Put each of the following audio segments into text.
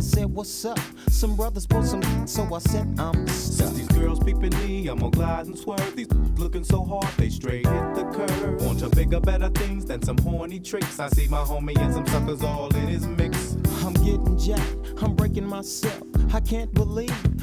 and said, what's up? Some brothers pulled some, so I said, I'm stuck. Since these girls peeping me, I'm gonna glide and swerve. These looking so hard, they straight hit the curve. Want to bigger, better things than some horny tricks. I see my homie and some suckers all in his mix. I'm getting jacked, I'm breaking myself. I can't believe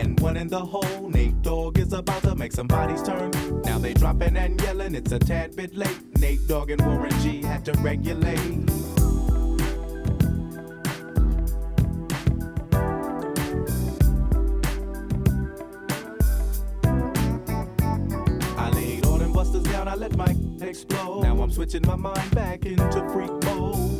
and one in the hole. Nate Dogg is about to make some bodies turn. Now they dropping and yelling, it's a tad bit late. Nate Dogg and Warren G had to regulate. I laid all them busters down, I let my explode. Now I'm switching my mind back into freak mode.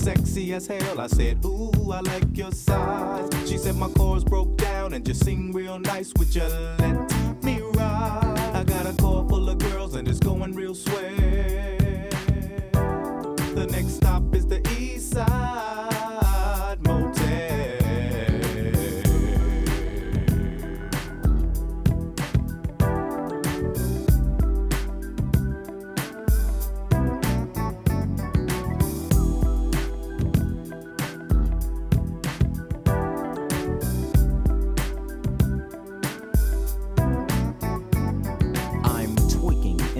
sexy as hell. I said, Ooh, I like your size. She said my chords broke down and just sing real nice. Would you let me ride? I got a car full of girls and it's going real swell.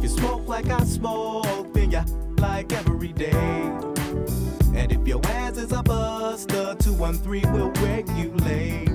If you smoke like I smoke, then you like every day. And if your ass is a buster, 213 will wake you late.